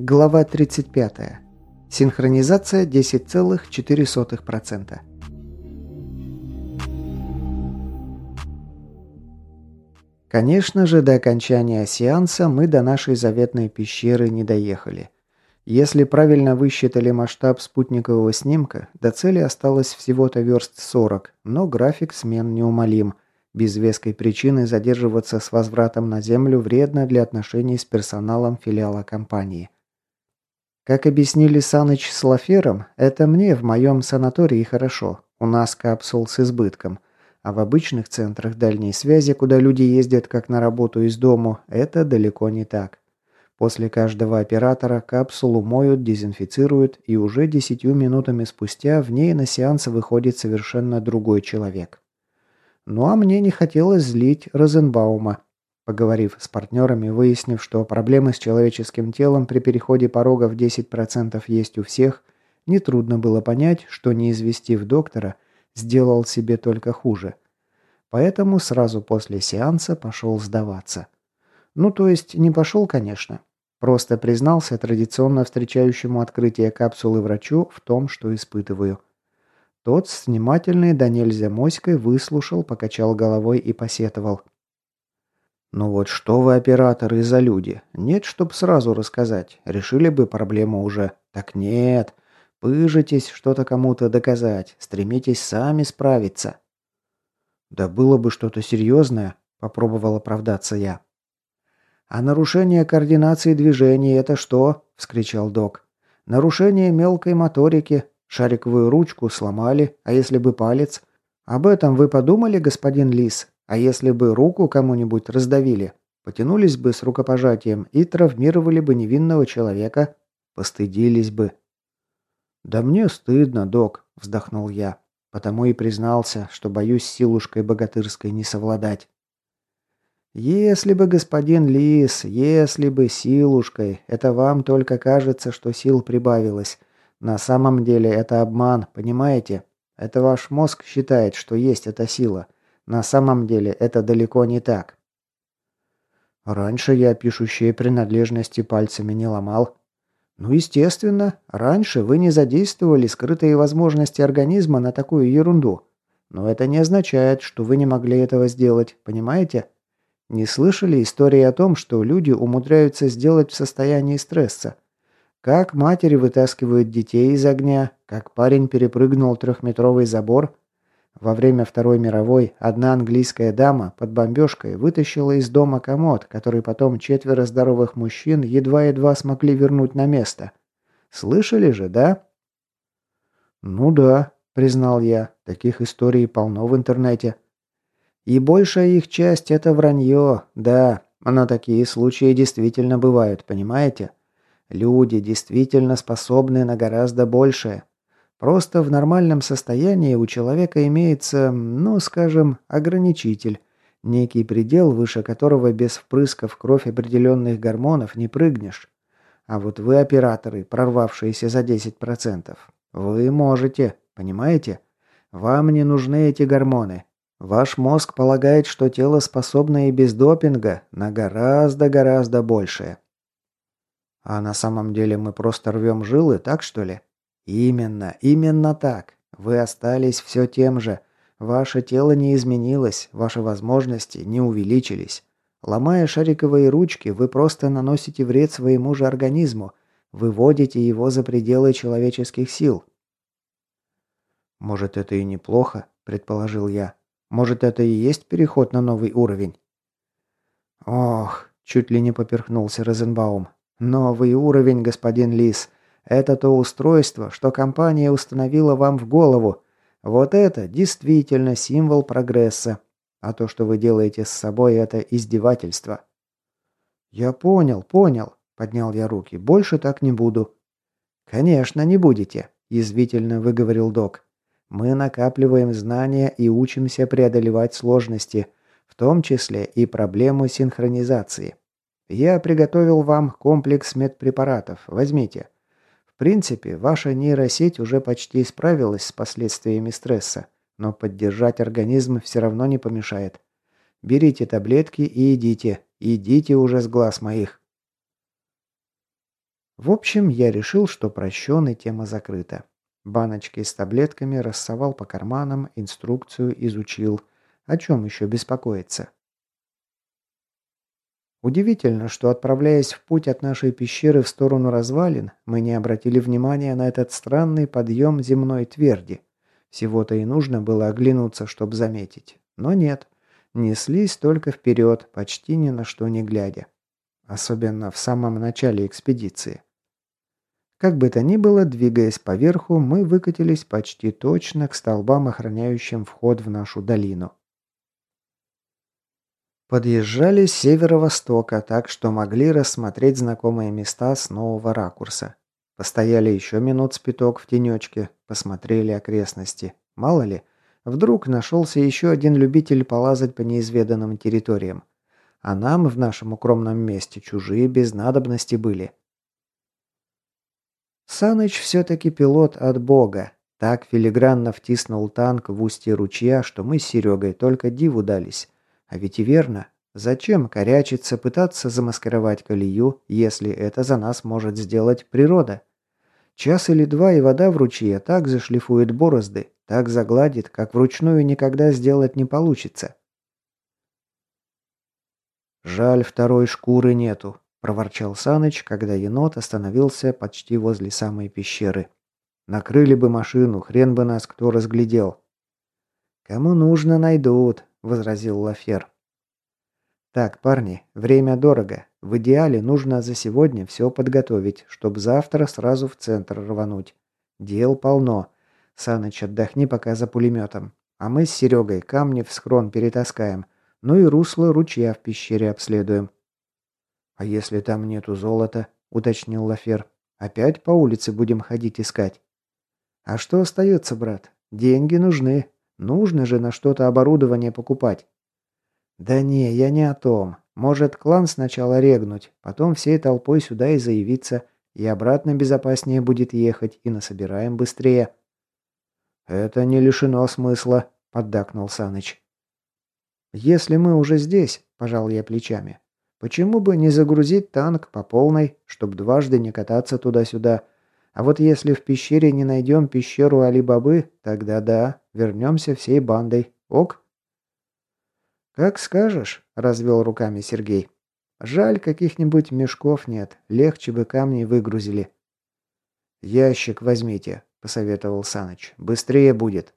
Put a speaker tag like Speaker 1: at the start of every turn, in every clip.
Speaker 1: Глава 35. Синхронизация 10,4%. Конечно же, до окончания сеанса мы до нашей заветной пещеры не доехали. Если правильно высчитали масштаб спутникового снимка, до цели осталось всего-то верст 40, но график смен неумолим. Без веской причины задерживаться с возвратом на Землю вредно для отношений с персоналом филиала компании – как объяснили Саныч с Лафером, это мне в моем санатории хорошо. У нас капсул с избытком. А в обычных центрах дальней связи, куда люди ездят как на работу из дому, это далеко не так. После каждого оператора капсулу моют, дезинфицируют, и уже десятью минутами спустя в ней на сеанс выходит совершенно другой человек. Ну а мне не хотелось злить Розенбаума, Поговорив с партнерами, выяснив, что проблемы с человеческим телом при переходе порога в 10% есть у всех, нетрудно было понять, что не известив доктора, сделал себе только хуже. Поэтому сразу после сеанса пошел сдаваться. Ну, то есть не пошел, конечно. Просто признался традиционно встречающему открытие капсулы врачу в том, что испытываю. Тот с внимательной до нельзя моськой выслушал, покачал головой и посетовал – ну вот что вы, операторы, за люди? Нет, чтоб сразу рассказать. Решили бы проблему уже. Так нет. Пыжитесь что-то кому-то доказать. Стремитесь сами справиться. Да было бы что-то серьезное, попробовал оправдаться я. А нарушение координации движений это что? вскричал док. Нарушение мелкой моторики. Шариковую ручку сломали, а если бы палец? Об этом вы подумали, господин Лис? А если бы руку кому-нибудь раздавили, потянулись бы с рукопожатием и травмировали бы невинного человека, постыдились бы. «Да мне стыдно, док», — вздохнул я, потому и признался, что боюсь силушкой богатырской не совладать. «Если бы, господин Лис, если бы силушкой, это вам только кажется, что сил прибавилось. На самом деле это обман, понимаете? Это ваш мозг считает, что есть эта сила». На самом деле это далеко не так. Раньше я пишущие принадлежности пальцами не ломал. Ну, естественно, раньше вы не задействовали скрытые возможности организма на такую ерунду. Но это не означает, что вы не могли этого сделать, понимаете? Не слышали истории о том, что люди умудряются сделать в состоянии стресса? Как матери вытаскивают детей из огня, как парень перепрыгнул трехметровый забор – во время Второй мировой одна английская дама под бомбежкой вытащила из дома комод, который потом четверо здоровых мужчин едва-едва смогли вернуть на место. Слышали же, да? Ну да, признал я. Таких историй полно в интернете. И большая их часть это вранье, да. Но такие случаи действительно бывают, понимаете? Люди действительно способны на гораздо большее. Просто в нормальном состоянии у человека имеется, ну, скажем, ограничитель, некий предел, выше которого без впрыска в кровь определенных гормонов не прыгнешь. А вот вы, операторы, прорвавшиеся за 10%, вы можете, понимаете? Вам не нужны эти гормоны. Ваш мозг полагает, что тело способно и без допинга на гораздо-гораздо большее. А на самом деле мы просто рвем жилы, так что ли? «Именно, именно так. Вы остались все тем же. Ваше тело не изменилось, ваши возможности не увеличились. Ломая шариковые ручки, вы просто наносите вред своему же организму, выводите его за пределы человеческих сил». «Может, это и неплохо», – предположил я. «Может, это и есть переход на новый уровень?» «Ох», – чуть ли не поперхнулся Розенбаум. «Новый уровень, господин Лис. Это то устройство, что компания установила вам в голову. Вот это действительно символ прогресса. А то, что вы делаете с собой, это издевательство. Я понял, понял, поднял я руки. Больше так не буду. Конечно, не будете, язвительно выговорил док. Мы накапливаем знания и учимся преодолевать сложности, в том числе и проблему синхронизации. Я приготовил вам комплекс медпрепаратов. Возьмите принципе, ваша нейросеть уже почти справилась с последствиями стресса, но поддержать организм все равно не помешает. Берите таблетки и идите. Идите уже с глаз моих. В общем, я решил, что прощен и тема закрыта. Баночки с таблетками рассовал по карманам, инструкцию изучил. О чем еще беспокоиться? Удивительно, что отправляясь в путь от нашей пещеры в сторону развалин, мы не обратили внимания на этот странный подъем земной тверди. Всего-то и нужно было оглянуться, чтобы заметить. Но нет. Неслись только вперед, почти ни на что не глядя. Особенно в самом начале экспедиции. Как бы то ни было, двигаясь по верху, мы выкатились почти точно к столбам, охраняющим вход в нашу долину. Подъезжали с северо-востока, так что могли рассмотреть знакомые места с нового ракурса. Постояли еще минут с пяток в тенечке, посмотрели окрестности. Мало ли, вдруг нашелся еще один любитель полазать по неизведанным территориям. А нам в нашем укромном месте чужие без надобности были. Саныч все-таки пилот от бога. Так филигранно втиснул танк в устье ручья, что мы с Серегой только диву дались. А ведь и верно. Зачем корячиться, пытаться замаскировать колею, если это за нас может сделать природа? Час или два, и вода в ручье так зашлифует борозды, так загладит, как вручную никогда сделать не получится. «Жаль, второй шкуры нету», – проворчал Саныч, когда енот остановился почти возле самой пещеры. «Накрыли бы машину, хрен бы нас кто разглядел». «Кому нужно, найдут», – возразил Лафер. «Так, парни, время дорого. В идеале нужно за сегодня все подготовить, чтобы завтра сразу в центр рвануть. Дел полно. Саныч, отдохни пока за пулеметом. А мы с Серегой камни в схрон перетаскаем. Ну и русло ручья в пещере обследуем». «А если там нету золота?» – уточнил Лафер. «Опять по улице будем ходить искать?» «А что остается, брат? Деньги нужны. Нужно же на что-то оборудование покупать. Да не, я не о том. Может, клан сначала регнуть, потом всей толпой сюда и заявиться, и обратно безопаснее будет ехать, и насобираем быстрее. Это не лишено смысла, поддакнул Саныч. Если мы уже здесь, пожал я плечами, почему бы не загрузить танк по полной, чтобы дважды не кататься туда-сюда, а вот если в пещере не найдем пещеру Али-Бабы, тогда да, вернемся всей бандой. Ок?» «Как скажешь», — развел руками Сергей. «Жаль, каких-нибудь мешков нет. Легче бы камни выгрузили». «Ящик возьмите», — посоветовал Саныч. «Быстрее будет».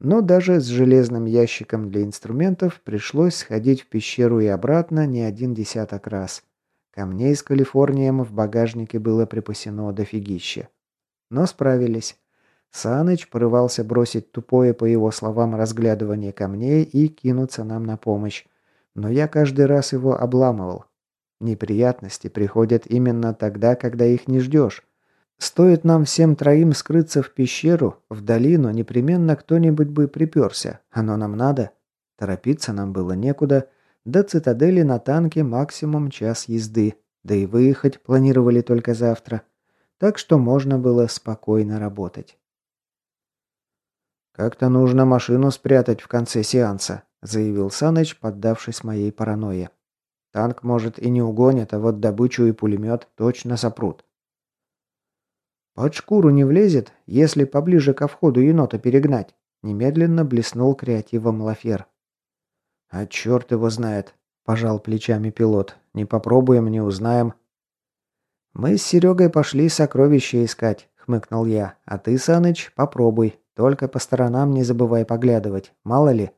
Speaker 1: Но даже с железным ящиком для инструментов пришлось сходить в пещеру и обратно не один десяток раз. Камней с Калифорнием в багажнике было припасено дофигище. Но справились. Саныч порывался бросить тупое, по его словам, разглядывание камней и кинуться нам на помощь. Но я каждый раз его обламывал. Неприятности приходят именно тогда, когда их не ждешь. Стоит нам всем троим скрыться в пещеру, в долину, непременно кто-нибудь бы приперся. Оно нам надо. Торопиться нам было некуда. До цитадели на танке максимум час езды, да и выехать планировали только завтра. Так что можно было спокойно работать. «Как-то нужно машину спрятать в конце сеанса», заявил Саныч, поддавшись моей паранойе. «Танк, может, и не угонят, а вот добычу и пулемет точно сопрут». «Под шкуру не влезет, если поближе ко входу енота перегнать», немедленно блеснул креативом Лафер. «А черт его знает», – пожал плечами пилот. «Не попробуем, не узнаем». «Мы с Серегой пошли сокровища искать», – хмыкнул я. «А ты, Саныч, попробуй. Только по сторонам не забывай поглядывать. Мало ли».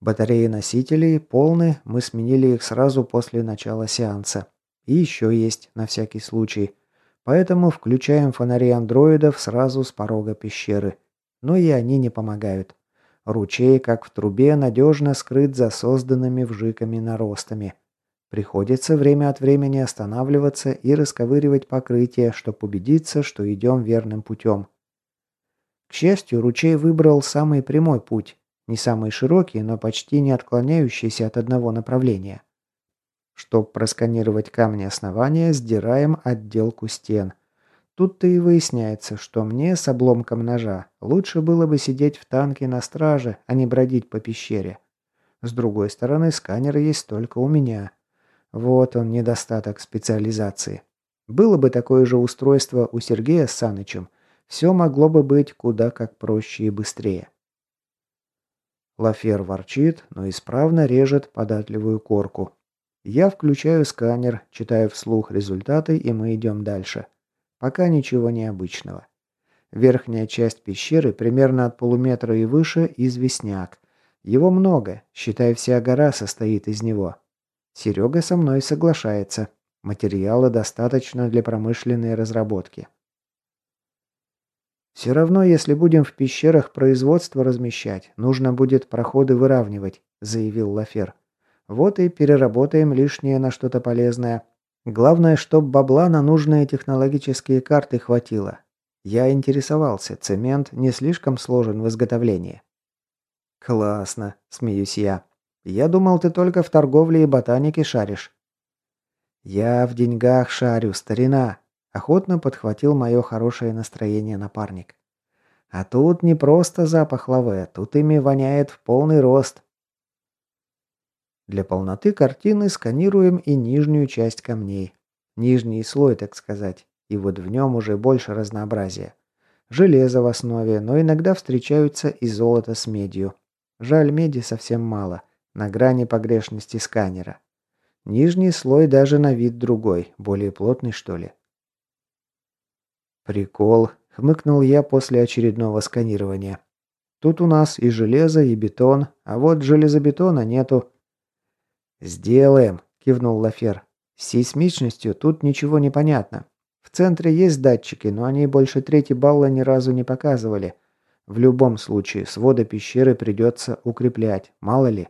Speaker 1: Батареи носителей полны, мы сменили их сразу после начала сеанса. И еще есть, на всякий случай. Поэтому включаем фонари андроидов сразу с порога пещеры. Но и они не помогают. Ручей, как в трубе, надежно скрыт за созданными вжиками наростами. Приходится время от времени останавливаться и расковыривать покрытие, чтобы убедиться, что идем верным путем. К счастью, ручей выбрал самый прямой путь, не самый широкий, но почти не отклоняющийся от одного направления. Чтобы просканировать камни основания, сдираем отделку стен. Тут-то и выясняется, что мне с обломком ножа лучше было бы сидеть в танке на страже, а не бродить по пещере. С другой стороны, сканер есть только у меня. Вот он, недостаток специализации. Было бы такое же устройство у Сергея с Санычем, все могло бы быть куда как проще и быстрее. Лафер ворчит, но исправно режет податливую корку. Я включаю сканер, читаю вслух результаты, и мы идем дальше. Пока ничего необычного. Верхняя часть пещеры, примерно от полуметра и выше, известняк. Его много, считай, вся гора состоит из него. Серега со мной соглашается. Материала достаточно для промышленной разработки. Все равно, если будем в пещерах производство размещать, нужно будет проходы выравнивать, заявил Лафер. Вот и переработаем лишнее на что-то полезное. Главное, чтоб бабла на нужные технологические карты хватило. Я интересовался, цемент не слишком сложен в изготовлении. Классно, смеюсь я. Я думал, ты только в торговле и ботанике шаришь. Я в деньгах шарю, старина, Охотно подхватил мое хорошее настроение напарник. А тут не просто запах лаве, тут ими воняет в полный рост. Для полноты картины сканируем и нижнюю часть камней. Нижний слой, так сказать. И вот в нем уже больше разнообразия. Железо в основе, но иногда встречаются и золото с медью. Жаль, меди совсем мало. На грани погрешности сканера. Нижний слой даже на вид другой, более плотный что ли. «Прикол», — хмыкнул я после очередного сканирования. «Тут у нас и железо, и бетон, а вот железобетона нету». «Сделаем», — кивнул Лафер. «С сейсмичностью тут ничего не понятно. В центре есть датчики, но они больше трети балла ни разу не показывали. В любом случае, своды пещеры придется укреплять, мало ли.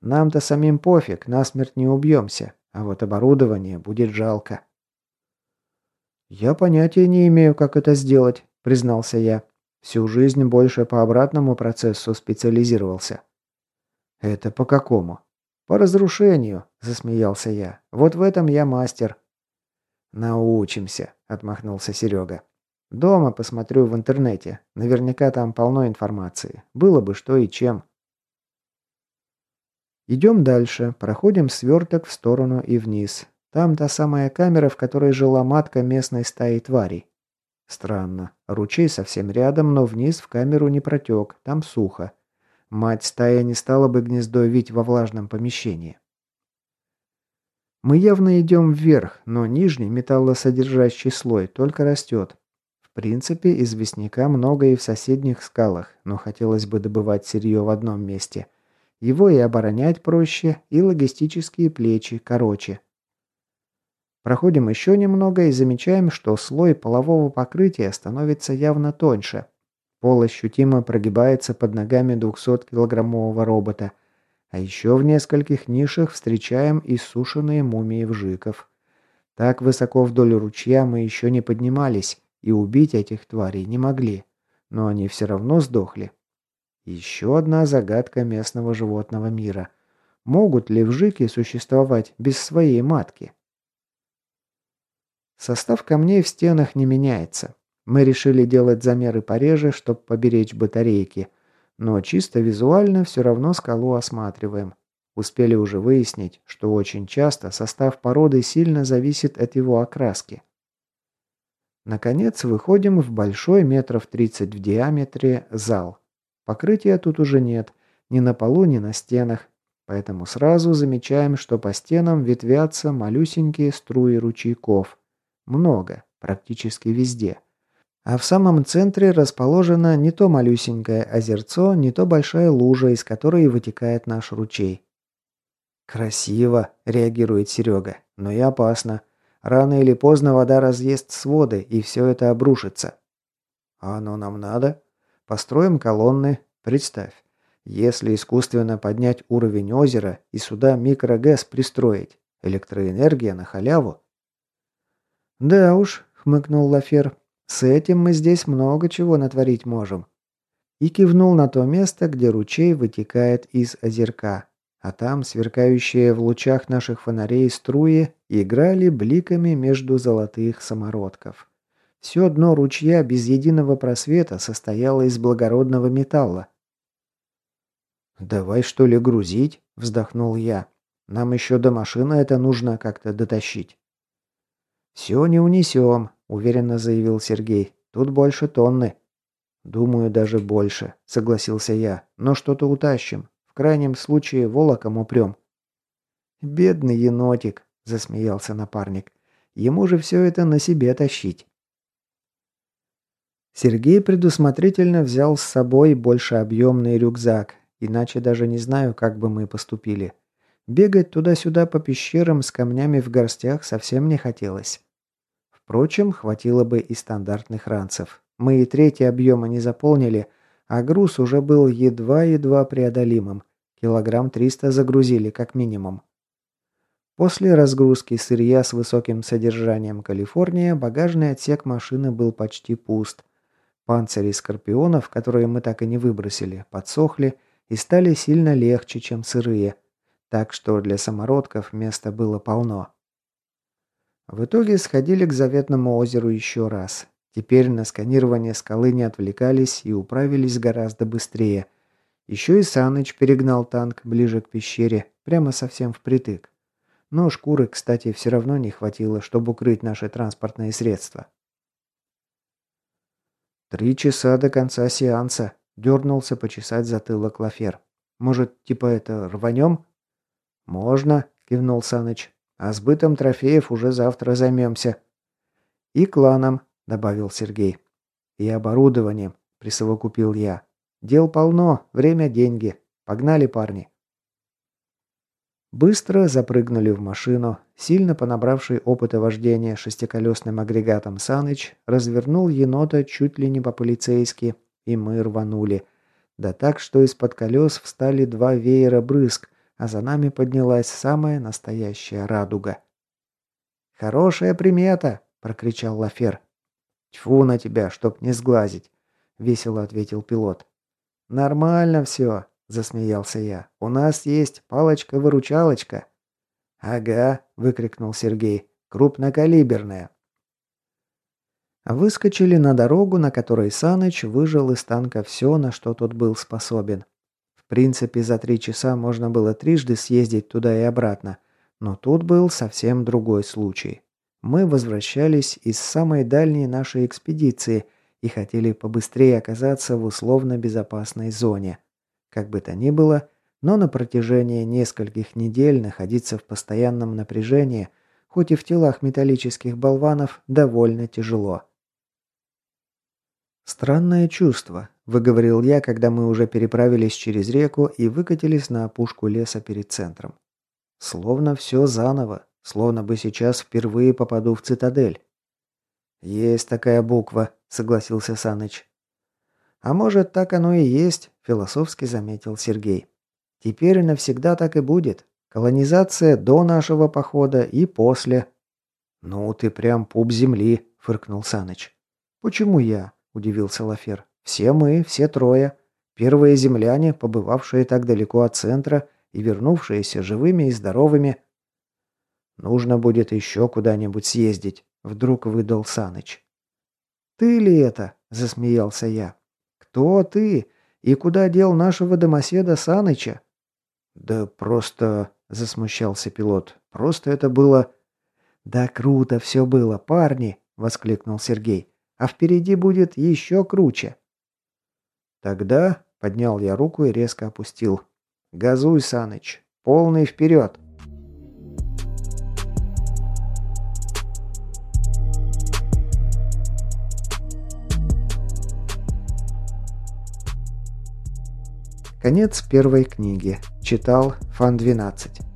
Speaker 1: Нам-то самим пофиг, насмерть не убьемся, а вот оборудование будет жалко». «Я понятия не имею, как это сделать», – признался я. «Всю жизнь больше по обратному процессу специализировался». «Это по какому?» «По разрушению», – засмеялся я. «Вот в этом я мастер». «Научимся», – отмахнулся Серега. «Дома посмотрю в интернете. Наверняка там полно информации. Было бы что и чем». Идем дальше, проходим сверток в сторону и вниз. Там та самая камера, в которой жила матка местной стаи тварей. Странно. Ручей совсем рядом, но вниз в камеру не протек, там сухо. Мать стая не стала бы гнездо вить во влажном помещении. Мы явно идем вверх, но нижний металлосодержащий слой только растет. В принципе, известняка много и в соседних скалах, но хотелось бы добывать сырье в одном месте. Его и оборонять проще, и логистические плечи короче. Проходим еще немного и замечаем, что слой полового покрытия становится явно тоньше. Пол ощутимо прогибается под ногами 200-килограммового робота. А еще в нескольких нишах встречаем иссушенные мумии вжиков. Так высоко вдоль ручья мы еще не поднимались и убить этих тварей не могли. Но они все равно сдохли. Еще одна загадка местного животного мира. Могут ли вжики существовать без своей матки? Состав камней в стенах не меняется. Мы решили делать замеры пореже, чтобы поберечь батарейки. Но чисто визуально все равно скалу осматриваем. Успели уже выяснить, что очень часто состав породы сильно зависит от его окраски. Наконец выходим в большой метров 30 в диаметре зал. Покрытия тут уже нет, ни на полу, ни на стенах, поэтому сразу замечаем, что по стенам ветвятся малюсенькие струи ручейков. Много, практически везде. А в самом центре расположено не то малюсенькое озерцо, не то большая лужа, из которой вытекает наш ручей. «Красиво», – реагирует Серега, – «но и опасно. Рано или поздно вода разъест своды, и все это обрушится». «А оно нам надо? Построим колонны. Представь, если искусственно поднять уровень озера и сюда микрогэс пристроить, электроэнергия на халяву, «Да уж», — хмыкнул Лафер, — «с этим мы здесь много чего натворить можем». И кивнул на то место, где ручей вытекает из озерка, а там сверкающие в лучах наших фонарей струи играли бликами между золотых самородков. Все дно ручья без единого просвета состояло из благородного металла. «Давай что ли грузить?» – вздохнул я. Нам еще до машины это нужно как-то дотащить». «Все не унесем», – уверенно заявил Сергей. «Тут больше тонны». «Думаю, даже больше», – согласился я. «Но что-то утащим. В крайнем случае волоком упрем». «Бедный енотик», – засмеялся напарник. «Ему же все это на себе тащить». Сергей предусмотрительно взял с собой больше объемный рюкзак, иначе даже не знаю, как бы мы поступили. Бегать туда-сюда по пещерам с камнями в горстях совсем не хотелось. Впрочем, хватило бы и стандартных ранцев. Мы и третий объема не заполнили, а груз уже был едва-едва преодолимым. Килограмм триста загрузили, как минимум. После разгрузки сырья с высоким содержанием Калифорния багажный отсек машины был почти пуст. Панцири скорпионов, которые мы так и не выбросили, подсохли и стали сильно легче, чем сырые. Так что для самородков места было полно. В итоге сходили к заветному озеру еще раз. Теперь на сканирование скалы не отвлекались и управились гораздо быстрее. Еще и Саныч перегнал танк ближе к пещере, прямо совсем впритык. Но шкуры, кстати, все равно не хватило, чтобы укрыть наши транспортные средства. «Три часа до конца сеанса», – дернулся почесать затылок Лафер. «Может, типа это, рванем?» «Можно», – кивнул Саныч. «А сбытом трофеев уже завтра займемся». «И кланом», – добавил Сергей. «И оборудованием», – присовокупил я. «Дел полно, время – деньги. Погнали, парни». Быстро запрыгнули в машину. Сильно понабравший опыта вождения шестиколесным агрегатом Саныч развернул енота чуть ли не по-полицейски, и мы рванули. Да так, что из-под колес встали два веера брызг, а за нами поднялась самая настоящая радуга. «Хорошая примета!» – прокричал Лафер. «Тьфу на тебя, чтоб не сглазить!» – весело ответил пилот. «Нормально все!» засмеялся я. «У нас есть палочка-выручалочка». «Ага», – выкрикнул Сергей. «Крупнокалиберная». Выскочили на дорогу, на которой Саныч выжил из танка все, на что тот был способен. Принципе, за три часа можно было трижды съездить туда и обратно, но тут был совсем другой случай. Мы возвращались из самой дальней нашей экспедиции и хотели побыстрее оказаться в условно безопасной зоне – как бы то ни было, но на протяжении нескольких недель находиться в постоянном напряжении, хоть и в телах металлических болванов, довольно тяжело. «Странное чувство», – выговорил я, когда мы уже переправились через реку и выкатились на опушку леса перед центром. «Словно все заново, словно бы сейчас впервые попаду в цитадель». «Есть такая буква», – согласился Саныч. «А может, так оно и есть», – философски заметил Сергей. «Теперь навсегда так и будет. Колонизация до нашего похода и после». «Ну, ты прям пуп земли», – фыркнул Саныч. «Почему я?» – удивился Лафер. «Все мы, все трое. Первые земляне, побывавшие так далеко от центра и вернувшиеся живыми и здоровыми». «Нужно будет еще куда-нибудь съездить», – вдруг выдал Саныч. «Ты ли это?» – засмеялся я. «Кто ты? И куда дел нашего домоседа Саныча?» «Да просто...» – засмущался пилот. «Просто это было...» «Да круто все было, парни!» – воскликнул Сергей. «А впереди будет еще круче!» «Тогда...» – поднял я руку и резко опустил. «Газуй, Саныч! Полный вперед!» Конец первой книги. Читал Фан 12.